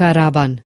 كرابان